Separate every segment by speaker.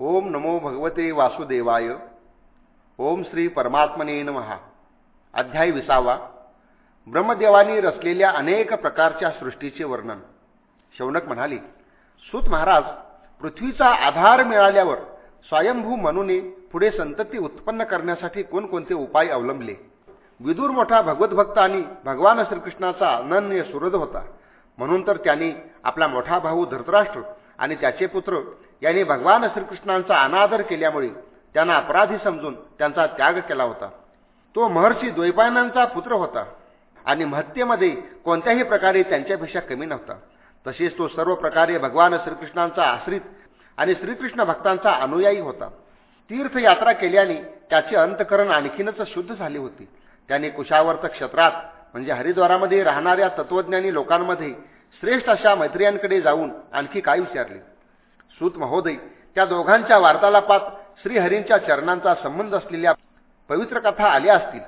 Speaker 1: ओम नमो भगवते वासुदेवाय. ओम श्री परमात्मने नमहा अध्याय विसावा. ब्रह्मदेवानी रचलेल्या अनेक प्रकारच्या सृष्टीचे वर्णन. शौनक म्हणाले सुत महाराज पृथ्वीचा आधार मिळाल्यावर स्वयंभू मनुने पुढे संतती उत्पन्न करण्यासाठी कोणकोणते उपाय अवलंबले? विदूर मोठा भगवतभक्त आणि भगवान श्रीकृष्णाचा अनन्य सुहृद होता. म्हणून तर त्यांनी आपला मोठा भाऊ धृतराष्ट्र आणि त्याचे पुत्र यांनी भगवान श्रीकृष्णांचा अनादर केल्यामुळे त्यांना अपराधी समजून त्यांचा त्याग केला होता. तो महर्षी द्वैपायनांचा पुत्र होता आणि महत्येमध्ये कोणत्याही प्रकारे त्यांच्यापेक्षा कमी नव्हता. तसेच तो सर्व प्रकारे भगवान श्रीकृष्णांचा आश्रित आणि श्रीकृष्ण भक्तांचा अनुयायी होता. तीर्थयात्रा केल्याने त्याचे अंतकरण आणखीनच शुद्ध झाले होते. त्याने कुशावर्त क्षेत्रात म्हणजे हरिद्वारामध्ये राहणाऱ्या तत्वज्ञानी लोकांमध्ये श्रेष्ठ अशा मैत्रियांकडे जाऊन आणखी काय विचारले? सूत महोदय त्या दोघांच्या वार्तालापात श्रीहरींच्या चरणांचा संबंध असलेल्या पवित्र कथा आल्या असतील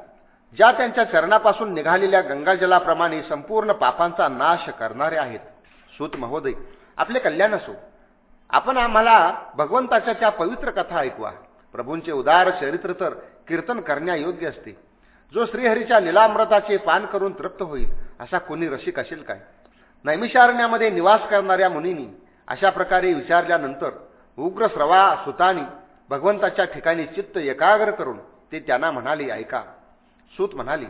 Speaker 1: ज्या त्यांच्या चरणापासून निघालेल्या गंगाजलाप्रमाणे संपूर्ण पापांचा नाश करणारे आहेत. सूत महोदय आपले कल्याण असो. आपण आम्हाला भगवंताच्या त्या पवित्र कथा ऐकवा. प्रभूंचे उदार चरित्र तर कीर्तन करण्यायोग्य असते. जो श्रीहरीच्या लिलामृताचे पान करून तृप्त होईल असा कोणी रसिक असेल काय? नैमिषारण्यामध्ये निवास करणाऱ्या मुनींनी अशा प्रकारे विचारल्यानंतर उग्र स्रवा सुतानी भगवंताच्या ठिकाणी चित्त एकाग्र करून ते त्यांना म्हणाले ऐका. सूत म्हणाली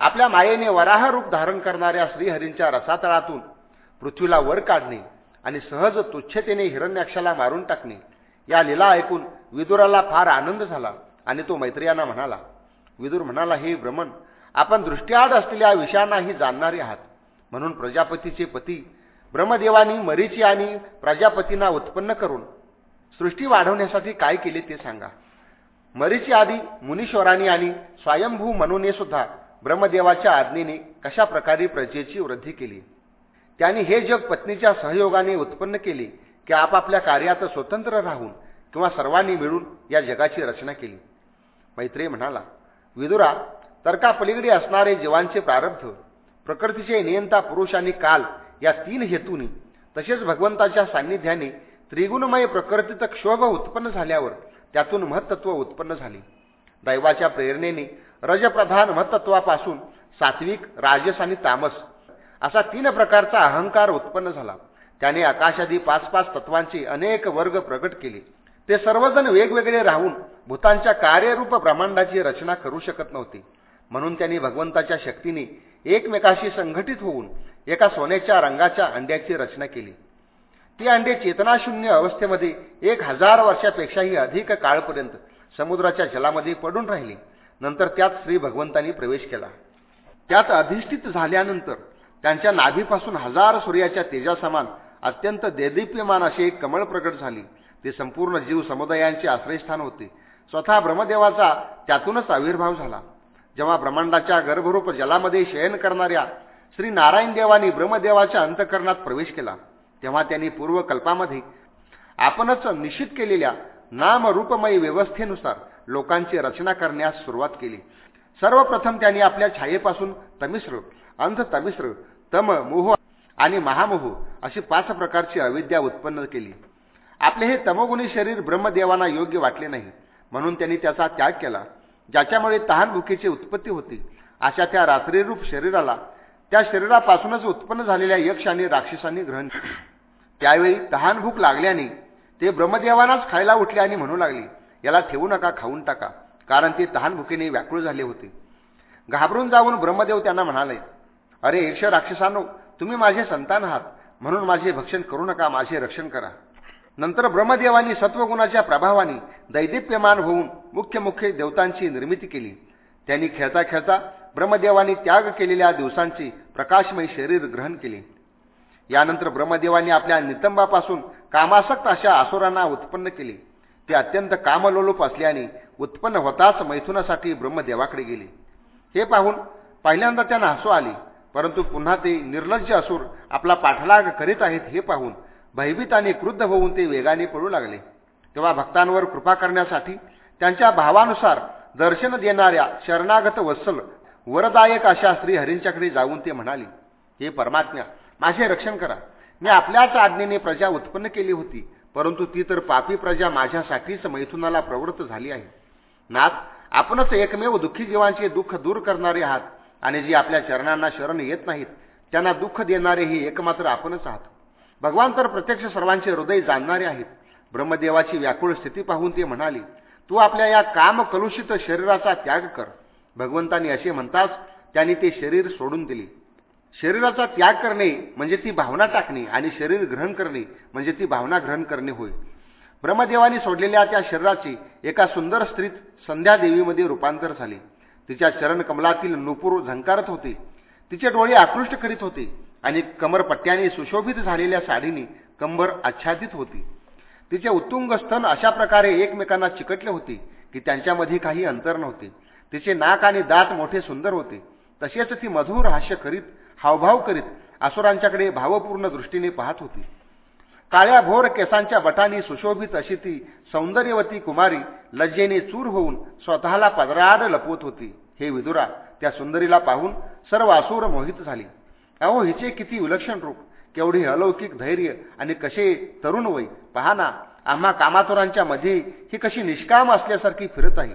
Speaker 1: आपल्या मायेने वराह रूप धारण करणाऱ्या श्रीहरींच्या रसातळातून पृथ्वीला वर काढणे आणि सहज तुच्छतेने हिरण्याक्षाला मारून टाकणे या लीला ऐकून विदुराला फार आनंद झाला आणि तो मैत्रियांना म्हणाला विदुर म्हणाला हे भ्रमण आपण दृष्टीआड असलेल्या विषयांनाही जाणणारे आहात. म्हणून प्रजापतीचे पती ब्रह्मदेवानी मरीची आणि प्रजापतींना उत्पन्न करून सृष्टी वाढवण्यासाठी काय केले ते सांगा. मरीची आधी मुनीश्वरांनी आणि स्वयंभू म्हणून सुद्धा ब्रह्मदेवाच्या आज्ञेने कशा प्रकारे प्रजेची वृद्धी केली? त्यांनी हे जग पत्नीच्या सहयोगाने उत्पन्न केले की आपापल्या कार्यात स्वतंत्र राहून किंवा सर्वांनी मिळून या जगाची रचना केली? मैत्रेय म्हणाला विदुरा तर्कापलीकडे असणारे जीवांचे प्रारब्ध प्रकृतीचे नियंता पुरुष आणि काल या तीन हेतूंनी तसेच भगवंताच्या सान्निध्याने त्रिगुणमय प्रकृतीत क्षोभ उत्पन्न झाल्यावर त्यातून महत्त्व उत्पन्न झाले. दैवाच्या प्रेरणेने रजप्रधान महत्त्वापासून सात्विक राजस आणि तामस असा तीन प्रकारचा अहंकार उत्पन्न झाला. त्याने आकाशादी पाच पाच तत्वांचे अनेक वर्ग प्रकट केले. ते सर्वजण वेगवेगळे राहून भूतांच्या कार्यरूप ब्रह्मांडाची रचना करू शकत नव्हते. म्हणून त्यांनी भगवंताच्या शक्तीने एकमेकाशी संघटित होऊन एका सोन्याच्या रंगाच्या अंड्याची रचना केली. ती अंडे चेतनाशून्य अवस्थेमध्ये एक हजार वर्षापेक्षाही अधिक काळपर्यंत समुद्राच्या जलामध्ये पडून राहिली. नंतर त्यात श्री भगवंतांनी प्रवेश केला. त्यात अधिष्ठित झाल्यानंतर त्यांच्या नाभीपासून हजार सूर्याच्या तेजासमान अत्यंत देदीप्यमान असे एक कमळ प्रकट झाली. ते संपूर्ण जीव समुदायांचे आश्रयस्थान होते. स्वतः ब्रह्मदेवाचा त्यातूनच आविर्भाव झाला. जेव्हा ब्रह्मांडाच्या गर्भरूप जलामध्ये शयन करणाऱ्या श्री नारायण देवानी ब्रह्मदेवाच्या अंतकरणात प्रवेश केला तेव्हा त्यांनी पूर्वकल्पामध्ये आपणच निश्चित केलेल्या नामरूपमयी व्यवस्थेनुसार लोकांची रचना करण्यास सुरुवात केली. सर्वप्रथम त्यांनी आपल्या छायेपासून तमिश्र अंध तमिश्र तम मोह आणि महामोह अशी पाच प्रकारची अविद्या उत्पन्न केली. आपले हे तमोगुणी शरीर ब्रह्मदेवांना योग्य वाटले नाही म्हणून त्यांनी त्याचा त्याग केला. ज्याच्यामुळे तहानभुकीची उत्पत्ती होती. अशा त्या रात्रीरूप शरीराला त्या शरीरापासूनच उत्पन्न झालेल्या यक्ष आणि राक्षसांनी ग्रहण केले. त्यावेळी तहानभूक लागल्याने ते ब्रह्मदेवानाच खायला उठले आणि म्हणू लागले याला ठेवू नका खाऊन टाका. कारण ते तहानभुकीने व्याकुळ झाले होते. घाबरून जाऊन ब्रह्मदेव त्यांना म्हणाले अरे यक्ष राक्षसांनो तुम्ही माझे संतान आहात. म्हणून माझे भक्षण करू नका माझे रक्षण करा. नंतर ब्रह्मदेवानी सत्वगुणाच्या प्रभावाने दैदिप्यमान होऊन मुख्य मुख्य देवतांची निर्मिती केली. त्यांनी खेळता खेळता ब्रह्मदेवानी त्याग केलेल्या दिवसांची प्रकाशमय शरीर ग्रहण केले. यानंतर ब्रह्मदेवानी आपल्या नितंबापासून कामासक्त अशा आसुरांना उत्पन्न केले. ते अत्यंत कामलोलूप असल्याने उत्पन्न होताच मैथुनासाठी ब्रह्मदेवाकडे गेले. हे पाहून पहिल्यांदा त्यांना हसू आले परंतु पुन्हा ते निर्लज्ज असूर आपला पाठलाग करीत आहेत हे पाहून भयभीत आणि क्रुद्ध होऊन ते वेगाने पडू लागले. तेव्हा भक्तांवर कृपा करण्यासाठी त्यांच्या भावानुसार दर्शन देणाऱ्या शरणागत वत्सल वरदायक अशा श्रीहरींच्याकडे जाऊन ते म्हणाले हे परमात्म्या माझे रक्षण करा. मी आपल्याच आज्ञेने प्रजा उत्पन्न केली होती परंतु ती तर पापी प्रजा माझ्यासाठीच मैथुनाला प्रवृत्त झाली आहे. नाथ आपणच एकमेव दुःखी जीवांचे दुःख दूर करणारे आहात आणि जी आपल्या चरणांना शरण येत नाहीत त्यांना दुःख देणारेही एकमात्र आपणच आहात. भगवान तर प्रत्यक्ष सर्वांचे हृदय जाणणारे आहेत. ब्रह्मदेवाची व्याकुळ स्थिती पाहून ते म्हणाले तू आपल्या या काम कलुषित शरीराचा त्याग कर. भगवंतानी असे म्हणताच त्यांनी ते शरीर सोडून दिले. शरीराचा त्याग करणे म्हणजे ती भावना टाकणे आणि शरीर ग्रहण करणे म्हणजे ती भावना ग्रहण करणे होय. ब्रह्मदेवानी सोडलेल्या त्या शरीराचे एका सुंदर स्त्रीत संध्यादेवीमध्ये रूपांतर झाले. तिच्या चरणकमलातील नुपूर झंकारत होते. तिचे डोळे आकृष्ट करीत होते आणि कमरपट्ट्याने सुशोभित झालेल्या साडीने कंबर आच्छादित होती. तिचे उत्तुंग स्तन अशा प्रकारे एकमेकांना चिकटले होते की त्यांच्यामध्ये काही अंतर नव्हते. तिचे नाक आणि दात मोठे सुंदर होते. तसेच ती मधुर हास्य करीत हावभाव करीत असुरांच्याकडे भावपूर्ण दृष्टीने पाहत होती. काळ्या भोर केसांच्या बटानी सुशोभित अशी ती सौंदर्यवती कुमारी लज्जेने चूर होऊन स्वतःला पदराड लपवत होती. हे विदुरा त्या सुंदरीला पाहून सर्व आसूर मोहित झाले. अहो हिचे किती विलक्षण रूप. केवढी अलौकिक धैर्य आणि कसे तरुण वय. पहा ना आम्हा कामातोरांच्या मध्ये ही कशी निष्काम असल्यासारखी फिरत आहे.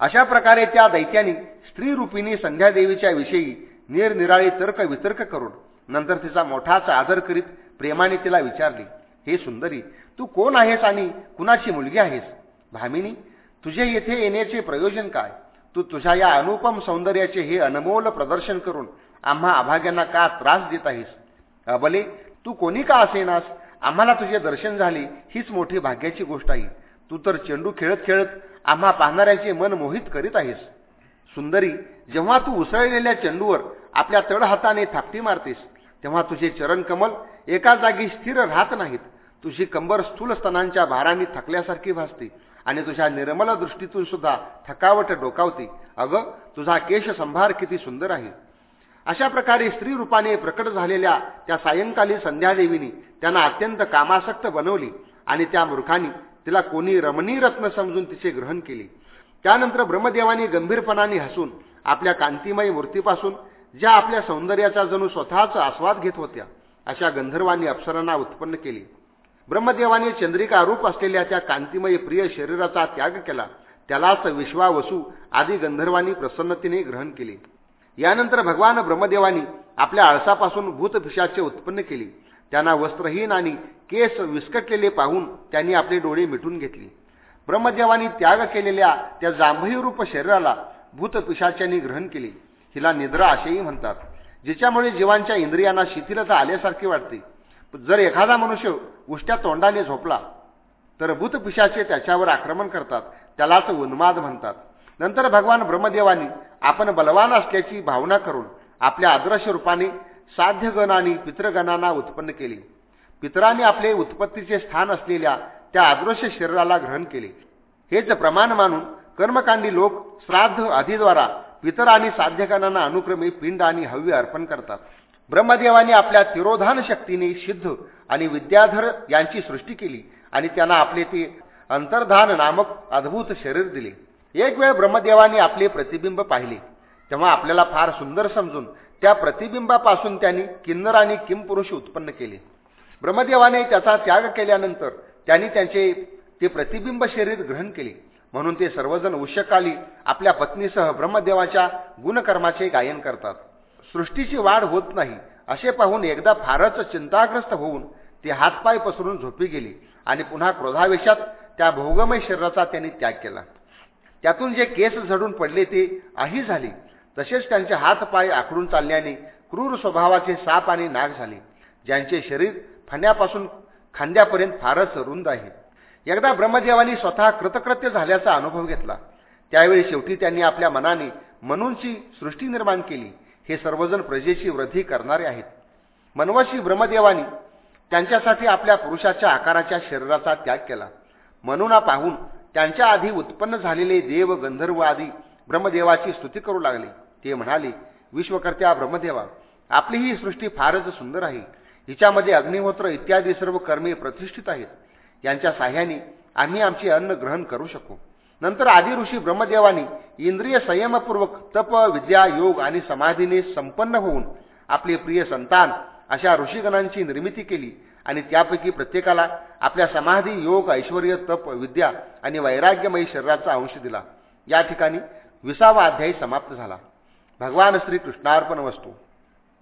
Speaker 1: अशा प्रकारे त्या दैत्यानी स्त्रीरूपिणी संध्यादेवीच्या विषयी निरनिराळी तर्क वितर्क करून नंतर तिचा मोठाच आदर करीत प्रेमाने तिला विचारले हे सुंदरी तू कोण आहेस आणि कुणाची मुलगी आहेस? भामिनी तुझे येथे येण्याचे प्रयोजन काय? तू तुझ्या या अनुपम सौंदर्याचे हे अनमोल प्रदर्शन करून आम्हा अभाग्यांना का त्रास देत आहेस? अबले तू कोणी का असेनास आम्हाला तुझे दर्शन झाले हीच मोठी भाग्याची गोष्ट आहे. तू तर चेंडू खेळत खेळत आम्हा पाहणाऱ्याचे मन मोहित करीत आहेस. सुंदरी जेव्हा तू उसळलेल्या चेंडूवर आपल्या तळहाताने थापटी मारतेस तेव्हा तुझे चरणकमल एका जागी स्थिर राहत नाहीत. तुझी कंबर स्थूल स्तनांच्या भाराने थकल्यासारखी भासते आणि तुझ्या निर्मल दृष्टीतून सुद्धा थकावट डोकावते. अगं तुझा केश संभार किती सुंदर आहे. अशा प्रकारे स्त्री रूपाने प्रकट झालेल्या त्या सायंकाली संध्यादेवीनी त्यांना अत्यंत कामासक्त बनवली आणि त्या मूर्खांनी तिला कोणी रमणी रत्न समजून तिचे ग्रहण केले. त्यानंतर ब्रह्मदेवाने गंभीरपणाने हसून आपल्या कांतिमय मूर्तीपासून ज्या आपल्या सौंदर्याचा जणू स्वतःच आस्वाद घेत होत्या अशा गंधर्वांनी अप्सरांना उत्पन्न केली. ब्रह्मदेवाने चंद्रिका रूप असलेल्या त्या कांतिमय प्रिय शरीराचा त्याग केला. त्यालाच विश्वावसू आदी गंधर्वांनी प्रसन्नतेने ग्रहण केले. यानंतर भगवान ब्रह्मदेवानी आपल्या आळसापासून भूतपिशाचे उत्पन्न केले. त्यांना वस्त्रहीन आणि केस विस्कटलेले पाहून त्यांनी आपले डोळे मिटून घेतले. ब्रह्मदेवानी त्याग केलेल्या त्या जांभई रूप शरीराला भूतपिशाच्यांनी ग्रहण केले. हिला निद्रा असेही म्हणतात. जिच्यामुळे जीवांच्या इंद्रियांना शिथिलता आल्यासारखे वाटते. जर एखादा मनुष्य उष्ट्या तोंडाने झोपला तर भूतपिशाचे त्याच्यावर आक्रमण करतात. त्यालाच उन्माद म्हणतात. नंतर भगवान ब्रह्मदेवानी आपण बलवान असल्याची भावना करून आपल्या आदर्श रूपाने साध्यगण आणि पितृगणांना उत्पन्न केले. पितराने आपले उत्पत्तीचे स्थान असलेल्या त्या आदर्श शरीराला ग्रहण केले. हेच प्रमाण मानून कर्मकांडी लोक श्राद्ध आधीद्वारा पितर आणि साध्यगणांना अनुक्रमे पिंड आणि हव्य अर्पण करतात. ब्रह्मदेवाने आपल्या तिरोधान शक्तीने सिद्ध आणि विद्याधर यांची सृष्टी केली आणि त्यांना आपले ते अंतर्धान नामक अद्भुत शरीर दिले. एक वेळ ब्रह्मदेवाने आपले प्रतिबिंब पाहिले. तेव्हा आपल्याला फार सुंदर समजून त्या प्रतिबिंबापासून त्यांनी किन्नर आणि किमपुरुष उत्पन्न केले. ब्रह्मदेवाने त्याचा त्याग केल्यानंतर त्यांनी त्यांचे ते प्रतिबिंब शरीर ग्रहण केले. म्हणून ते सर्वजण उष्यकाली आपल्या पत्नीसह ब्रह्मदेवाच्या गुणकर्माचे गायन करतात. सृष्टीची वाढ होत नाही असे पाहून एकदा फारच चिंताग्रस्त होऊन ते हातपाय पसरून झोपी गेली आणि पुन्हा क्रोधावेशात त्या भोगमय शरीराचा त्यांनी त्याग केला. त्यातून जे केस झडून पडले ते आही झाले. तसेच त्यांचे हातपाय आखडून चालल्याने क्रूर स्वभावाचे साप आणि नाग झाले ज्यांचे शरीर फण्यापासून खांद्यापर्यंत फारच रुंद आहे. एकदा ब्रह्मदेवानी स्वतः कृतकृत्य झाल्याचा अनुभव घेतला. त्यावेळी शेवटी त्यांनी आपल्या मनाने मनूंची सृष्टी निर्माण केली. हे सर्वजण प्रजेची वृद्धी करणारे आहेत. मनवशी ब्रह्मदेवानी त्यांच्यासाठी आपल्या पुरुषाच्या आकाराच्या शरीराचा त्याग केला. म्हणून पाहून त्यांच्या आधी उत्पन्न झालेले देव गंधर्व आदी ब्रह्मदेवाची स्तुती करू लागले. ते म्हणाले विश्वकर्त्या ब्रह्मदेवा आपली ही सृष्टी फारच सुंदर आहे. हिच्यामध्ये अग्निहोत्र इत्यादी सर्व कर्मे प्रतिष्ठित आहेत. यांच्या साह्याने आम्ही आमचे अन्न ग्रहण करू शकू. नंतर आदि ऋषी ब्रह्मदेवानी इंद्रिय संयमपूर्वक तप विद्या योग आणि समाधीने संपन्न होऊन आपले प्रिय संतान अशा ऋषीगणांची निर्मिती केली आणि त्यापैकी प्रत्येकाला आपल्या समाधी योग ऐश्वर तप विद्या आणि वैराग्यमयी शरीराचा अंश दिला. या ठिकाणी विसावा अध्यायी समाप्त झाला. भगवान श्री कृष्णार्पण वस्तू.